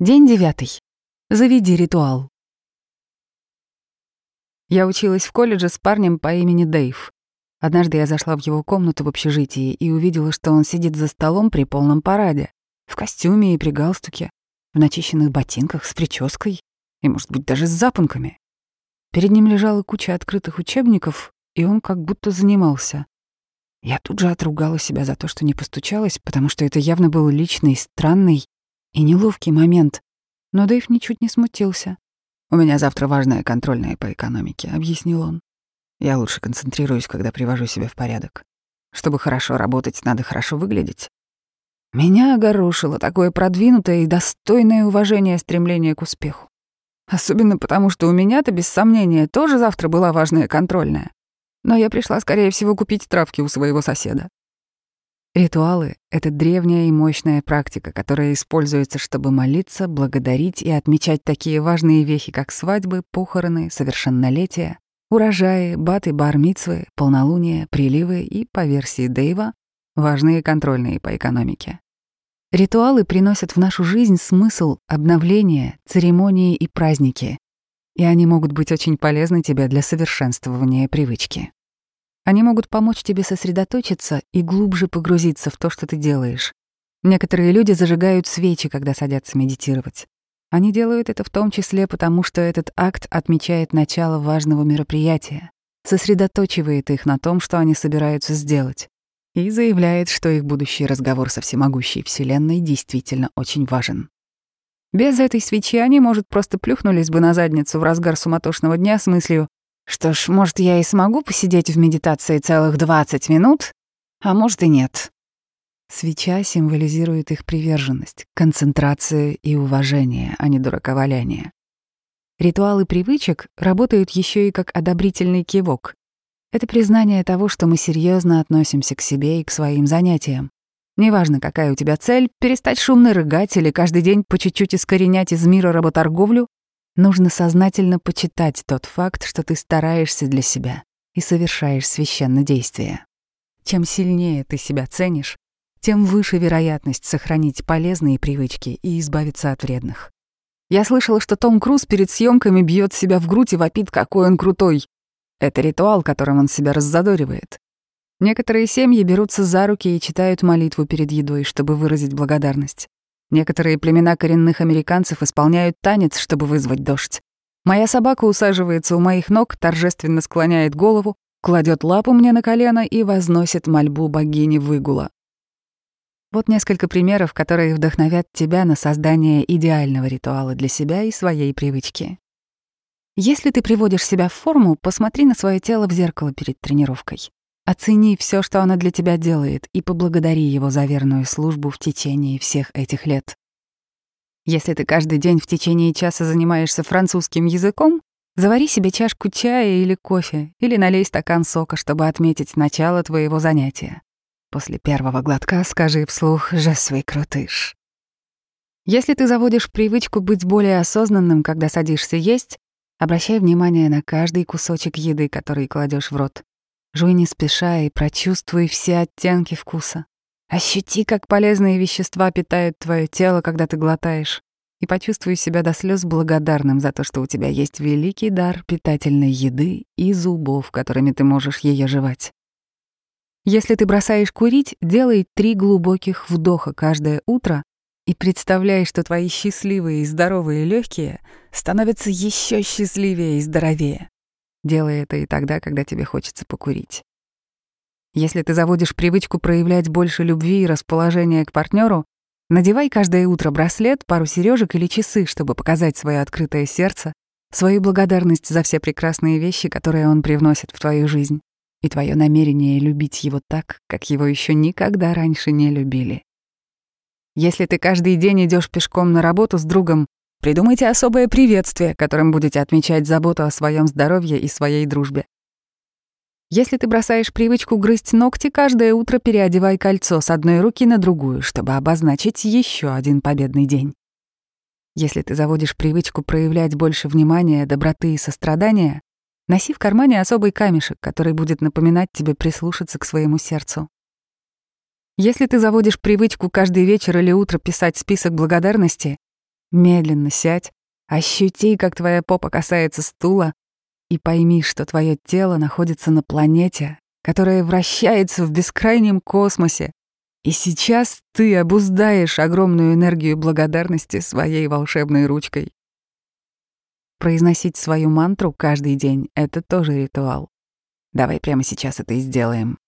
День девятый. Заведи ритуал. Я училась в колледже с парнем по имени Дэйв. Однажды я зашла в его комнату в общежитии и увидела, что он сидит за столом при полном параде, в костюме и при галстуке, в начищенных ботинках, с прической и, может быть, даже с запонками. Перед ним лежала куча открытых учебников, и он как будто занимался. Я тут же отругала себя за то, что не постучалась, потому что это явно был личный, странный и неловкий момент. Но Дэйв ничуть не смутился. «У меня завтра важная контрольная по экономике», — объяснил он. «Я лучше концентрируюсь, когда привожу себя в порядок. Чтобы хорошо работать, надо хорошо выглядеть». Меня огорошило такое продвинутое и достойное уважения стремление к успеху. Особенно потому, что у меня-то, без сомнения, тоже завтра была важная контрольная. Но я пришла, скорее всего, купить травки у своего соседа. Ритуалы — это древняя и мощная практика, которая используется, чтобы молиться, благодарить и отмечать такие важные вехи, как свадьбы, похороны, совершеннолетия, урожаи, баты, бар-мицвы, полнолуние, приливы и, по версии Дэйва, важные контрольные по экономике. Ритуалы приносят в нашу жизнь смысл, обновления, церемонии и праздники, и они могут быть очень полезны тебе для совершенствования привычки. Они могут помочь тебе сосредоточиться и глубже погрузиться в то, что ты делаешь. Некоторые люди зажигают свечи, когда садятся медитировать. Они делают это в том числе потому, что этот акт отмечает начало важного мероприятия, сосредоточивает их на том, что они собираются сделать, и заявляет, что их будущий разговор со всемогущей Вселенной действительно очень важен. Без этой свечи они, может, просто плюхнулись бы на задницу в разгар суматошного дня с мыслью «Что ж, может, я и смогу посидеть в медитации целых 20 минут, а может и нет». Свеча символизирует их приверженность, концентрацию и уважение, а не дураковаляние. Ритуалы привычек работают еще и как одобрительный кивок. Это признание того, что мы серьезно относимся к себе и к своим занятиям. Неважно, какая у тебя цель, перестать шумно рыгать или каждый день по чуть-чуть искоренять из мира работорговлю, нужно сознательно почитать тот факт, что ты стараешься для себя и совершаешь священное действие. Чем сильнее ты себя ценишь, тем выше вероятность сохранить полезные привычки и избавиться от вредных. Я слышала, что Том Круз перед съемками бьет себя в грудь и вопит, какой он крутой. Это ритуал, которым он себя раззадоривает. Некоторые семьи берутся за руки и читают молитву перед едой, чтобы выразить благодарность. Некоторые племена коренных американцев исполняют танец, чтобы вызвать дождь. Моя собака усаживается у моих ног, торжественно склоняет голову, кладет лапу мне на колено и возносит мольбу богини Выгула. Вот несколько примеров, которые вдохновят тебя на создание идеального ритуала для себя и своей привычки. Если ты приводишь себя в форму, посмотри на свое тело в зеркало перед тренировкой. Оцени все, что оно для тебя делает, и поблагодари его за верную службу в течение всех этих лет. Если ты каждый день в течение часа занимаешься французским языком, завари себе чашку чая или кофе, или налей стакан сока, чтобы отметить начало твоего занятия. После первого глотка скажи вслух «Je suis крутыш». Если ты заводишь привычку быть более осознанным, когда садишься есть, обращай внимание на каждый кусочек еды, который кладешь в рот. Жуй не спеша и прочувствуй все оттенки вкуса. Ощути, как полезные вещества питают твое тело, когда ты глотаешь, и почувствуй себя до слез благодарным за то, что у тебя есть великий дар питательной еды и зубов, которыми ты можешь ее жевать. Если ты бросаешь курить, делай три глубоких вдоха каждое утро и представляй, что твои счастливые и здоровые легкие становятся еще счастливее и здоровее. Делай это и тогда, когда тебе хочется покурить. Если ты заводишь привычку проявлять больше любви и расположения к партнеру, надевай каждое утро браслет, пару сережек или часы, чтобы показать свое открытое сердце, свою благодарность за все прекрасные вещи, которые он привносит в твою жизнь, и твое намерение любить его так, как его еще никогда раньше не любили. Если ты каждый день идешь пешком на работу с другом, Придумайте особое приветствие, которым будете отмечать заботу о своем здоровье и своей дружбе. Если ты бросаешь привычку грызть ногти, каждое утро переодевай кольцо с одной руки на другую, чтобы обозначить еще один победный день. Если ты заводишь привычку проявлять больше внимания, доброты и сострадания, носи в кармане особый камешек, который будет напоминать тебе прислушаться к своему сердцу. Если ты заводишь привычку каждый вечер или утро писать список благодарности, Медленно сядь, ощути, как твоя попа касается стула, и пойми, что твое тело находится на планете, которая вращается в бескрайнем космосе, и сейчас ты обуздаешь огромную энергию благодарности своей волшебной ручкой. Произносить свою мантру каждый день — это тоже ритуал. Давай прямо сейчас это и сделаем.